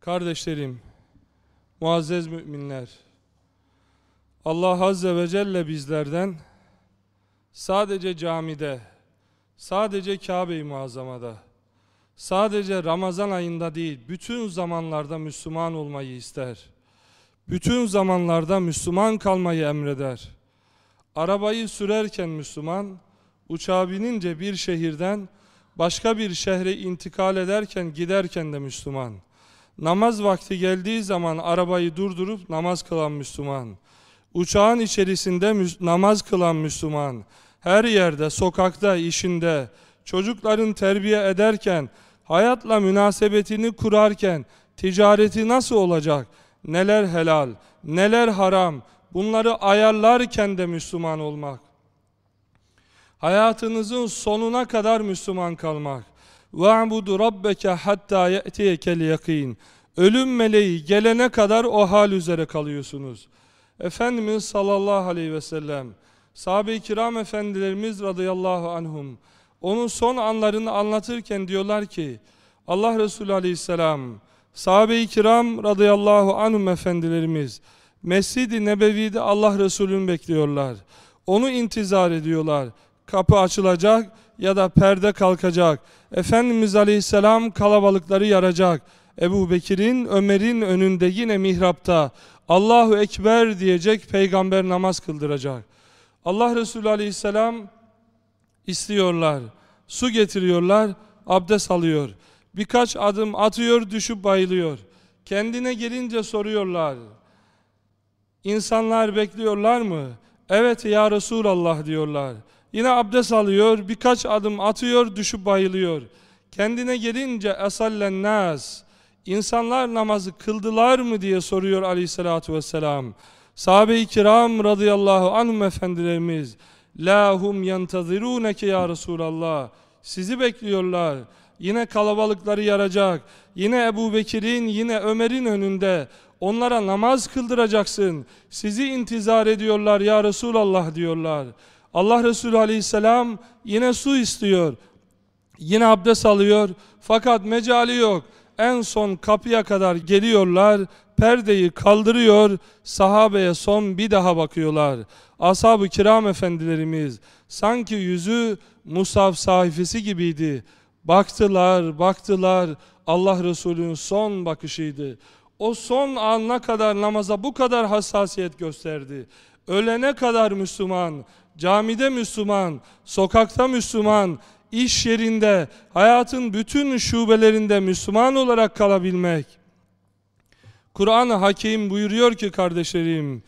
Kardeşlerim, muazzez müminler, Allah Azze ve Celle bizlerden sadece camide, sadece Kabe-i Muazzama'da, sadece Ramazan ayında değil, bütün zamanlarda Müslüman olmayı ister. Bütün zamanlarda Müslüman kalmayı emreder. Arabayı sürerken Müslüman, uçağa binince bir şehirden başka bir şehre intikal ederken giderken de Müslüman. Namaz vakti geldiği zaman arabayı durdurup namaz kılan Müslüman. Uçağın içerisinde müs- namaz kılan Müslüman. Her yerde, sokakta, işinde, çocukların terbiye ederken, hayatla münasebetini kurarken, ticareti nasıl olacak? Neler helal, neler haram? Bunları ayarlarken de Müslüman olmak. Hayatınızın sonuna kadar Müslüman kalmak. وَاعْبُدُ رَبَّكَ حَتَّى يَأْتِيَكَ الْيَقِينَ Ölüm meleği gelene kadar o hal üzere kalıyorsunuz. Efendimiz sallallahu aleyhi ve sellem, sahabe-i kiram efendilerimiz radıyallahu anhum, onun son anlarını anlatırken diyorlar ki, Allah Resulü aleyhisselam, sahabe-i kiram radıyallahu anhum efendilerimiz, Mescid-i Nebevi'de Allah Resulü'nü bekliyorlar. Onu intizar ediyorlar. Kapı açılacak ya da perde kalkacak. Efendimiz Aleyhisselam kalabalıkları yaracak. Ebu Bekir'in, Ömer'in önünde yine mihrapta Allahu Ekber diyecek peygamber namaz kıldıracak. Allah Resulü Aleyhisselam istiyorlar. Su getiriyorlar, abdest alıyor. Birkaç adım atıyor, düşüp bayılıyor. Kendine gelince soruyorlar. İnsanlar bekliyorlar mı? Evet ya Resulallah diyorlar. Yine abdest alıyor, birkaç adım atıyor, düşüp bayılıyor. Kendine gelince esallen nas. İnsanlar namazı kıldılar mı diye soruyor aleyhissalatu vesselam. Sahabe-i kiram radıyallahu anhum efendilerimiz. La hum yentaziruneke ya Resulallah. Sizi bekliyorlar. Yine kalabalıkları yaracak. Yine Ebu Bekir'in, yine Ömer'in önünde. Onlara namaz kıldıracaksın. Sizi intizar ediyorlar ya Resulallah diyorlar. Allah Resulü aleyhisselam yine su istiyor. Yine abdest alıyor. Fakat mecali yok. En son kapıya kadar geliyorlar. Perdeyi kaldırıyor. Sahabeye son bir daha bakıyorlar. Ashab-ı kiram efendilerimiz sanki yüzü Musaf sayfası gibiydi. Baktılar, baktılar. Allah Resulü'nün son bakışıydı. O son anına kadar namaza bu kadar hassasiyet gösterdi. Ölene kadar Müslüman, camide Müslüman, sokakta Müslüman, iş yerinde, hayatın bütün şubelerinde Müslüman olarak kalabilmek. Kur'an-ı Hakim buyuruyor ki kardeşlerim,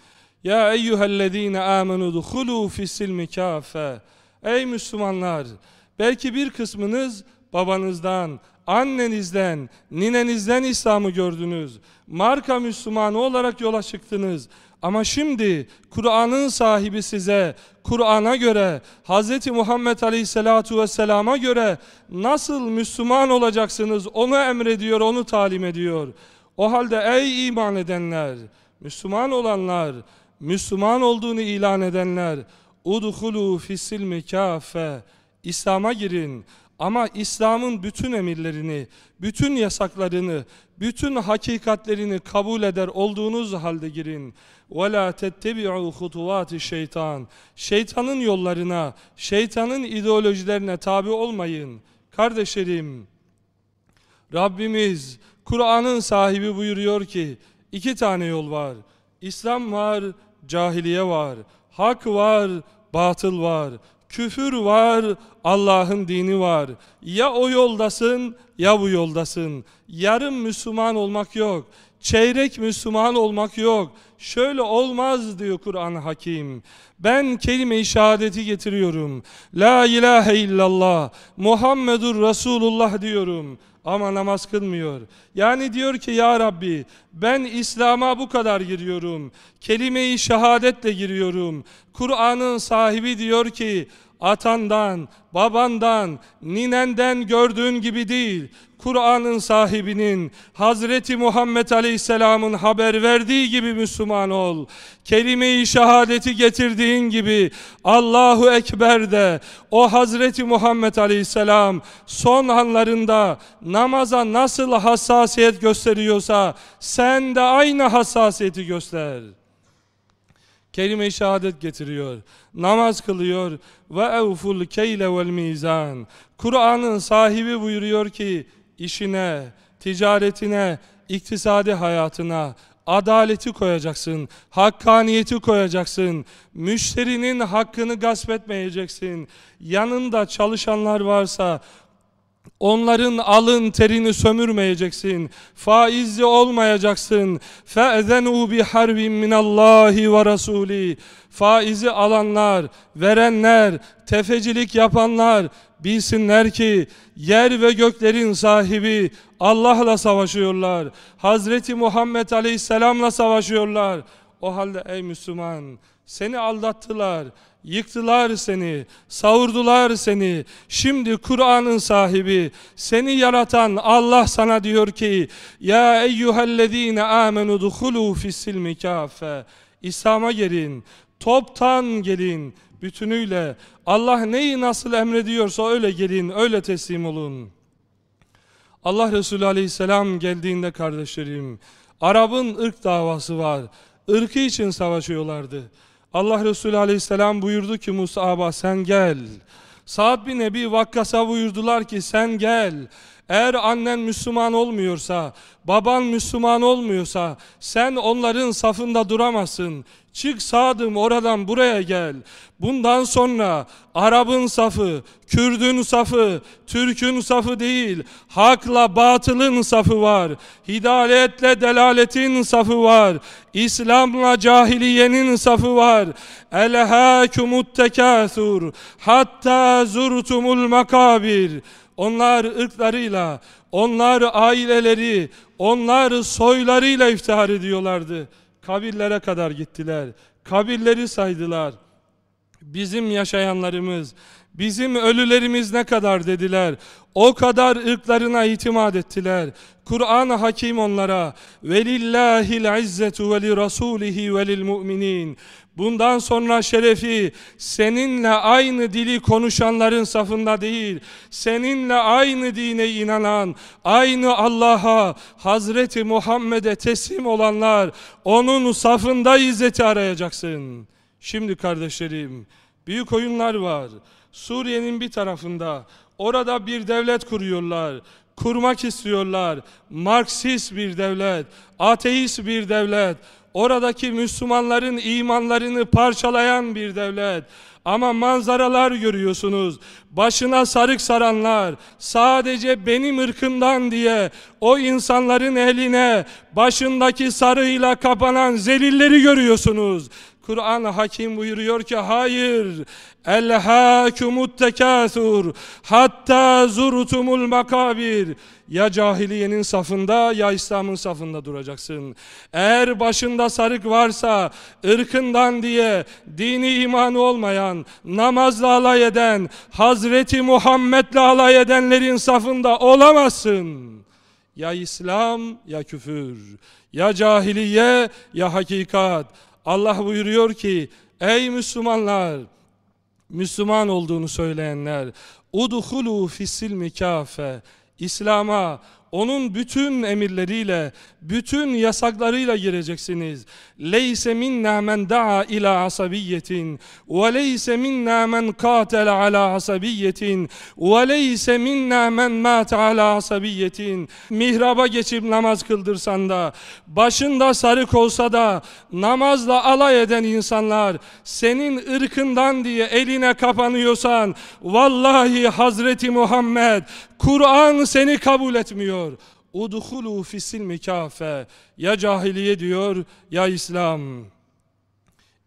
Ya eyyühellezine amenu duhulu fissilmi kâfe. Ey Müslümanlar, belki bir kısmınız babanızdan, annenizden, ninenizden İslam'ı gördünüz. Marka Müslümanı olarak yola çıktınız. Ama şimdi Kur'an'ın sahibi size, Kur'an'a göre, Hz. Muhammed Aleyhisselatu Vesselam'a göre nasıl Müslüman olacaksınız onu emrediyor, onu talim ediyor. O halde ey iman edenler, Müslüman olanlar, Müslüman olduğunu ilan edenler, udhulu fissilmi kâfe, İslam'a girin. Ama İslam'ın bütün emirlerini, bütün yasaklarını, bütün hakikatlerini kabul eder olduğunuz halde girin. وَلَا تَتَّبِعُوا خُطُوَاتِ şeytan. Şeytanın yollarına, şeytanın ideolojilerine tabi olmayın. Kardeşlerim, Rabbimiz Kur'an'ın sahibi buyuruyor ki iki tane yol var. İslam var, cahiliye var. Hak var, batıl var. Küfür var, Allah'ın dini var. Ya o yoldasın ya bu yoldasın. Yarım Müslüman olmak yok. Çeyrek Müslüman olmak yok. Şöyle olmaz diyor Kur'an Hakim. Ben kelime-i şehadeti getiriyorum. La ilahe illallah. Muhammedur Resulullah diyorum. Ama namaz kılmıyor. Yani diyor ki ya Rabbi Ben İslam'a bu kadar giriyorum. Kelime-i şehadetle giriyorum. Kur'an'ın sahibi diyor ki atandan, babandan, ninenden gördüğün gibi değil. Kur'an'ın sahibinin Hazreti Muhammed Aleyhisselam'ın haber verdiği gibi Müslüman ol. Kelime-i şehadeti getirdiğin gibi Allahu Ekber de o Hazreti Muhammed Aleyhisselam son anlarında namaza nasıl hassasiyet gösteriyorsa sen de aynı hassasiyeti göster. Kelime-i şehadet getiriyor. Namaz kılıyor. Ve evful keyle vel mizan. Kur'an'ın sahibi buyuruyor ki işine, ticaretine, iktisadi hayatına adaleti koyacaksın, hakkaniyeti koyacaksın, müşterinin hakkını gasp etmeyeceksin. Yanında çalışanlar varsa Onların alın terini sömürmeyeceksin. Faizli olmayacaksın. فَاَذَنُوا بِحَرْبٍ مِنَ اللّٰهِ وَرَسُولِهِ Faizi alanlar, verenler, tefecilik yapanlar bilsinler ki yer ve göklerin sahibi Allah'la savaşıyorlar. Hazreti Muhammed Aleyhisselam'la savaşıyorlar. O halde ey Müslüman seni aldattılar. Yıktılar seni, savurdular seni. Şimdi Kur'an'ın sahibi, seni yaratan Allah sana diyor ki: "Ya eyyuhellezine amenu dukhulu fis-silmi kafe." İslam'a gelin, toptan gelin, bütünüyle. Allah neyi nasıl emrediyorsa öyle gelin, öyle teslim olun. Allah Resulü Aleyhisselam geldiğinde kardeşlerim, Arap'ın ırk davası var. Irkı için savaşıyorlardı. Allah Resulü Aleyhisselam buyurdu ki Musa'ba sen gel. Sa'd bin Ebi Vakkas'a buyurdular ki sen gel. Eğer annen Müslüman olmuyorsa, baban Müslüman olmuyorsa sen onların safında duramazsın. Çık sadım oradan buraya gel. Bundan sonra Arap'ın safı, Kürdün safı, Türk'ün safı değil, hakla batılın safı var. Hidayetle delaletin safı var. İslam'la cahiliyenin safı var. Elhâkumut tekâthur hatta zurtumul makabir. Onlar ırklarıyla, onlar aileleri, onlar soylarıyla iftihar ediyorlardı. Kabirlere kadar gittiler. Kabirleri saydılar. Bizim yaşayanlarımız, bizim ölülerimiz ne kadar dediler. O kadar ırklarına itimat ettiler. Kur'an-ı Hakim onlara velillahil izzetu ve li rasulihi ve mu'minin Bundan sonra şerefi seninle aynı dili konuşanların safında değil, seninle aynı dine inanan, aynı Allah'a, Hazreti Muhammed'e teslim olanlar, onun safında izzeti arayacaksın. Şimdi kardeşlerim, büyük oyunlar var. Suriye'nin bir tarafında, orada bir devlet kuruyorlar kurmak istiyorlar. Marksist bir devlet, ateist bir devlet, oradaki Müslümanların imanlarını parçalayan bir devlet. Ama manzaralar görüyorsunuz. Başına sarık saranlar, sadece benim ırkımdan diye o insanların eline başındaki sarığıyla kapanan zelilleri görüyorsunuz. Kur'an hakim buyuruyor ki hayır. Elhâkumut tekâthur hatta zurtumul makabir. Ya cahiliyenin safında ya İslam'ın safında duracaksın. Eğer başında sarık varsa ırkından diye dini imanı olmayan, namazla alay eden, Hazreti Muhammed'le alay edenlerin safında olamazsın. Ya İslam ya küfür, ya cahiliye ya hakikat. Allah buyuruyor ki ey Müslümanlar Müslüman olduğunu söyleyenler udhulu fisilmi kafe İslam'a onun bütün emirleriyle, bütün yasaklarıyla gireceksiniz. Leyse minna men da'a ila asabiyetin ve leyse minna men qatel ala asabiyetin ve leyse minna men mat ala asabiyetin. Mihraba geçip namaz kıldırsan da, başında sarık olsa da namazla alay eden insanlar senin ırkından diye eline kapanıyorsan vallahi Hazreti Muhammed Kur'an seni kabul etmiyor. Udhulu fisilmi kafe. Ya cahiliye diyor ya İslam.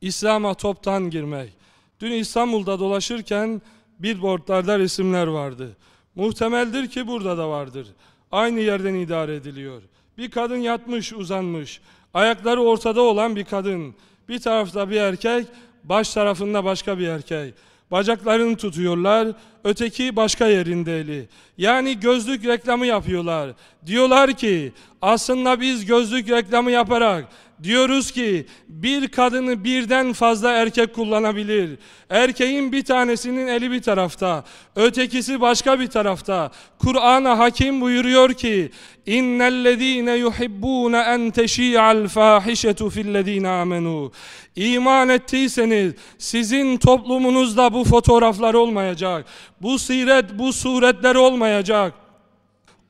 İslam'a toptan girmek. Dün İstanbul'da dolaşırken billboardlarda resimler vardı. Muhtemeldir ki burada da vardır. Aynı yerden idare ediliyor. Bir kadın yatmış, uzanmış. Ayakları ortada olan bir kadın. Bir tarafta bir erkek, baş tarafında başka bir erkek. Bacaklarını tutuyorlar, öteki başka yerinde eli. Yani gözlük reklamı yapıyorlar. Diyorlar ki aslında biz gözlük reklamı yaparak diyoruz ki bir kadını birden fazla erkek kullanabilir. Erkeğin bir tanesinin eli bir tarafta, ötekisi başka bir tarafta. Kur'an-ı Hakim buyuruyor ki İnnellezîne yuhibbûne en teşî'al fâhişetu fillezîne âmenû İman ettiyseniz sizin toplumunuzda bu fotoğraflar olmayacak. Bu siret, bu suretler olmayacak.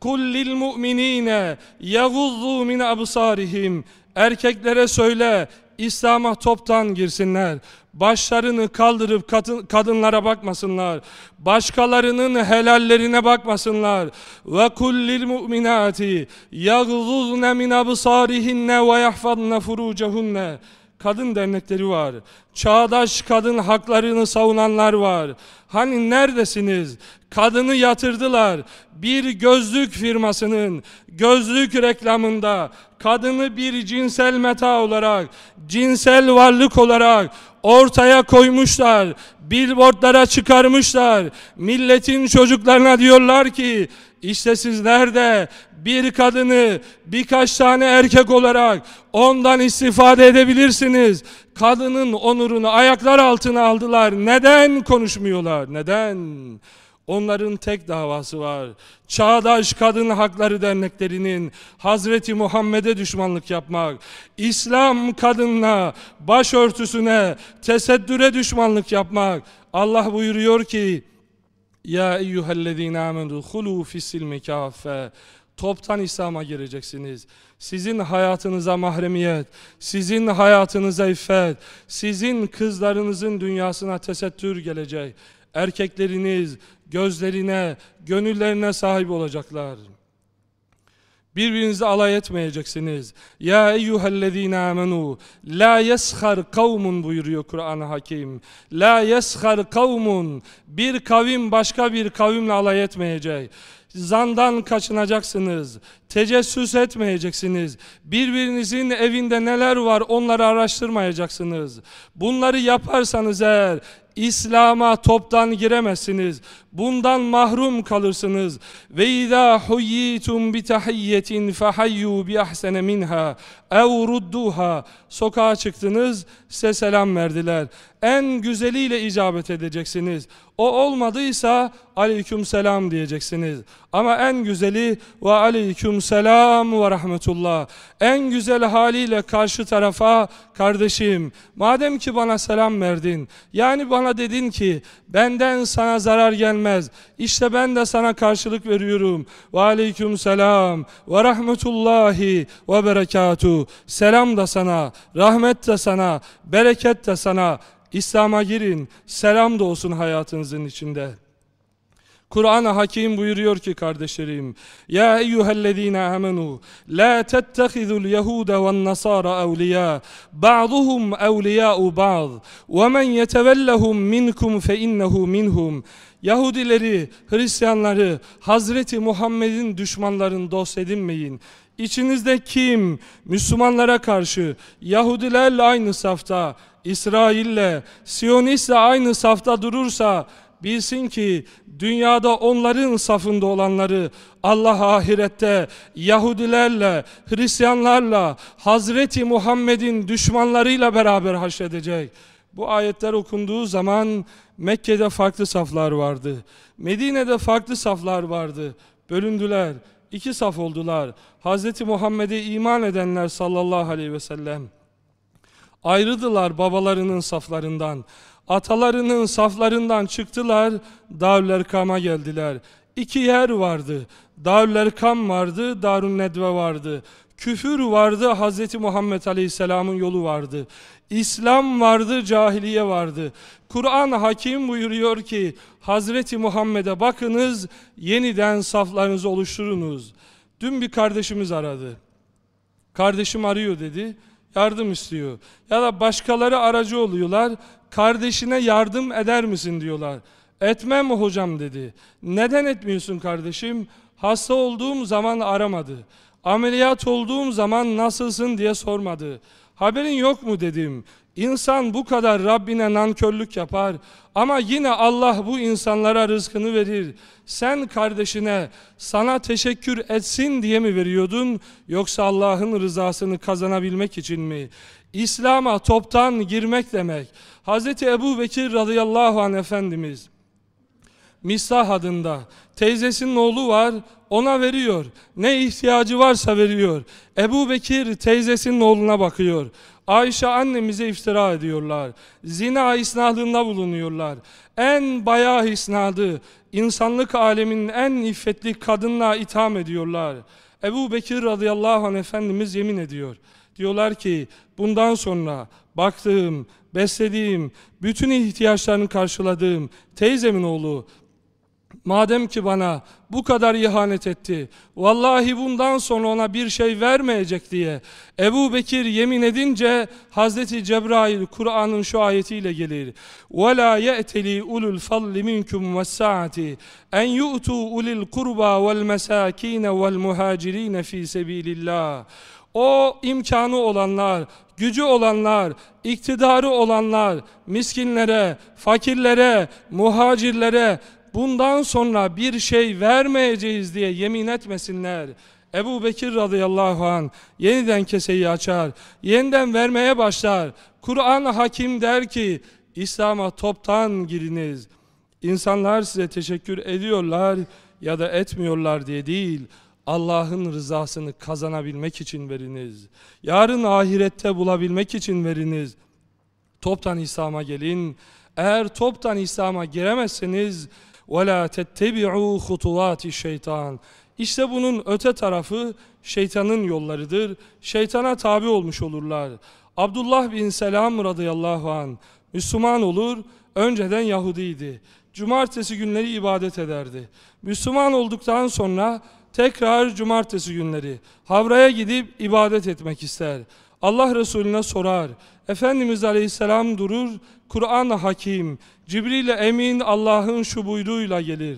Kul lil mu'minine yaguzzu min absarihim Erkeklere söyle İslam'a toptan girsinler. Başlarını kaldırıp kadın, kadınlara bakmasınlar. Başkalarının helallerine bakmasınlar. Ve kullil mu'minati yagzuzne min absarihinne ve yahfazne furucehunne. Kadın dernekleri var. Çağdaş kadın haklarını savunanlar var. Hani neredesiniz? Kadını yatırdılar. Bir gözlük firmasının gözlük reklamında kadını bir cinsel meta olarak, cinsel varlık olarak ortaya koymuşlar. Billboardlara çıkarmışlar. Milletin çocuklarına diyorlar ki işte sizler de bir kadını birkaç tane erkek olarak ondan istifade edebilirsiniz. Kadının onurunu ayaklar altına aldılar. Neden konuşmuyorlar? Neden? Onların tek davası var. Çağdaş Kadın Hakları Derneklerinin Hazreti Muhammed'e düşmanlık yapmak, İslam kadınına, başörtüsüne, tesettüre düşmanlık yapmak. Allah buyuruyor ki, Ya eyyühellezine amendu hulu fissilmi kaffe. Toptan İslam'a gireceksiniz. Sizin hayatınıza mahremiyet, sizin hayatınıza iffet, sizin kızlarınızın dünyasına tesettür gelecek. Erkekleriniz gözlerine, gönüllerine sahip olacaklar. Birbirinizi alay etmeyeceksiniz. Ya eyyühellezine amenu la yeshar kavmun buyuruyor Kur'an-ı Hakim. La yeshar kavmun bir kavim başka bir kavimle alay etmeyecek. Zandan kaçınacaksınız. Tecessüs etmeyeceksiniz. Birbirinizin evinde neler var onları araştırmayacaksınız. Bunları yaparsanız eğer İslam'a toptan giremezsiniz. Bundan mahrum kalırsınız. Ve izâ huyyitum bi tahiyyetin fehayyu bi ahsene minha ev rudduha. Sokağa çıktınız, size selam verdiler. En güzeliyle icabet edeceksiniz. O olmadıysa aleyküm selam diyeceksiniz. Ama en güzeli ve aleyküm selam ve rahmetullah. En güzel haliyle karşı tarafa kardeşim madem ki bana selam verdin yani bana dedin ki benden sana zarar gelmez. İşte ben de sana karşılık veriyorum. Ve aleyküm selam ve rahmetullahi ve berekatuhu. Selam da sana, rahmet de sana, bereket de sana. İslam'a girin, selam da olsun hayatınızın içinde. Kur'an-ı Hakim buyuruyor ki kardeşlerim Ya eyyühellezine amenu La tettehidul yehude ve nasara evliya Ba'duhum evliya'u ba'd Ve men yetevellehum minkum fe innehu minhum. Yahudileri, Hristiyanları Hazreti Muhammed'in düşmanlarını dost edinmeyin. İçinizde kim Müslümanlara karşı Yahudilerle aynı safta İsrail'le, Siyonistle aynı safta durursa bilsin ki dünyada onların safında olanları Allah ahirette Yahudilerle, Hristiyanlarla, Hazreti Muhammed'in düşmanlarıyla beraber haşredecek. Bu ayetler okunduğu zaman Mekke'de farklı saflar vardı. Medine'de farklı saflar vardı. Bölündüler. İki saf oldular. Hazreti Muhammed'e iman edenler sallallahu aleyhi ve sellem. Ayrıdılar babalarının saflarından. Atalarının saflarından çıktılar, Darülerkam'a geldiler. İki yer vardı. Darülerkam vardı, Darun Nedve vardı. Küfür vardı, Hz. Muhammed Aleyhisselam'ın yolu vardı. İslam vardı, cahiliye vardı. Kur'an hakim buyuruyor ki, Hazreti Muhammed'e bakınız, yeniden saflarınızı oluşturunuz. Dün bir kardeşimiz aradı. Kardeşim arıyor dedi, yardım istiyor. Ya da başkaları aracı oluyorlar, kardeşine yardım eder misin diyorlar. Etmem hocam dedi. Neden etmiyorsun kardeşim? Hasta olduğum zaman aramadı. Ameliyat olduğum zaman nasılsın diye sormadı. Haberin yok mu dedim. İnsan bu kadar Rabbine nankörlük yapar ama yine Allah bu insanlara rızkını verir. Sen kardeşine sana teşekkür etsin diye mi veriyordun yoksa Allah'ın rızasını kazanabilmek için mi? İslam'a toptan girmek demek. Hz. Ebu Bekir radıyallahu anh Efendimiz Misah adında teyzesinin oğlu var ona veriyor. Ne ihtiyacı varsa veriyor. Ebu Bekir teyzesinin oğluna bakıyor. Ayşe annemize iftira ediyorlar. Zina isnadında bulunuyorlar. En bayağı isnadı insanlık aleminin en iffetli kadınla itham ediyorlar. Ebu Bekir radıyallahu anh Efendimiz yemin ediyor. Diyorlar ki bundan sonra baktığım, beslediğim, bütün ihtiyaçlarını karşıladığım teyzemin oğlu Madem ki bana bu kadar ihanet etti, vallahi bundan sonra ona bir şey vermeyecek diye Ebu Bekir yemin edince Hazreti Cebrail Kur'an'ın şu ayetiyle gelir. وَلَا يَأْتَلِي اُلُوا الْفَضْلِ مِنْكُمْ وَالسَّعَةِ اَنْ يُؤْتُوا اُلِي الْقُرْبَى وَالْمَسَاكِينَ وَالْمُهَاجِرِينَ ف۪ي سَب۪يلِ اللّٰهِ O imkanı olanlar, gücü olanlar, iktidarı olanlar, miskinlere, fakirlere, muhacirlere, bundan sonra bir şey vermeyeceğiz diye yemin etmesinler. Ebu Bekir radıyallahu an yeniden keseyi açar, yeniden vermeye başlar. Kur'an hakim der ki, İslam'a toptan giriniz. İnsanlar size teşekkür ediyorlar ya da etmiyorlar diye değil, Allah'ın rızasını kazanabilmek için veriniz. Yarın ahirette bulabilmek için veriniz. Toptan İslam'a gelin. Eğer toptan İslam'a giremezseniz وَلَا تَتَّبِعُوا خُطُوَاتِ şeytan. İşte bunun öte tarafı şeytanın yollarıdır. Şeytana tabi olmuş olurlar. Abdullah bin Selam radıyallahu an Müslüman olur, önceden Yahudiydi. Cumartesi günleri ibadet ederdi. Müslüman olduktan sonra tekrar cumartesi günleri havraya gidip ibadet etmek ister. Allah Resulüne sorar. Efendimiz Aleyhisselam durur, Kur'an hakim, Cibril emin Allah'ın şu buyruğuyla gelir.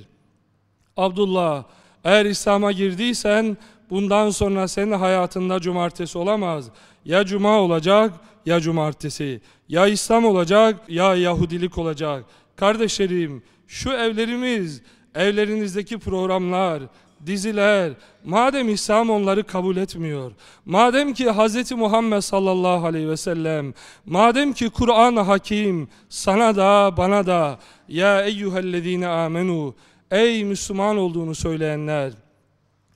Abdullah, eğer İslam'a girdiysen bundan sonra senin hayatında cumartesi olamaz. Ya cuma olacak ya cumartesi. Ya İslam olacak ya Yahudilik olacak. Kardeşlerim, şu evlerimiz, evlerinizdeki programlar, diziler, madem İslam onları kabul etmiyor, madem ki Hz. Muhammed sallallahu aleyhi ve sellem, madem ki Kur'an hakim, sana da bana da, ya eyyühellezine amenu, ey Müslüman olduğunu söyleyenler,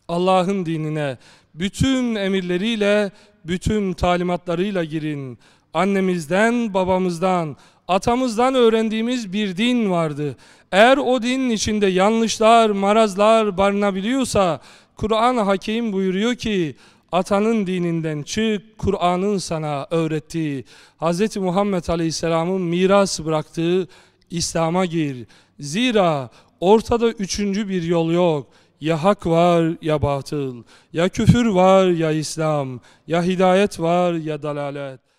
Allah'ın dinine, bütün emirleriyle, bütün talimatlarıyla girin. Annemizden, babamızdan, atamızdan öğrendiğimiz bir din vardı. Eğer o dinin içinde yanlışlar, marazlar barınabiliyorsa Kur'an hakim buyuruyor ki atanın dininden çık, Kur'an'ın sana öğrettiği, Hz. Muhammed Aleyhisselam'ın miras bıraktığı İslam'a gir. Zira ortada üçüncü bir yol yok. Ya hak var ya batıl, ya küfür var ya İslam, ya hidayet var ya dalalet.